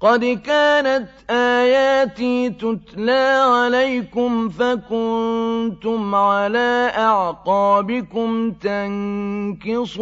قد كانت آياتي تتلى عليكم فكنتم على أعقابكم تنكصون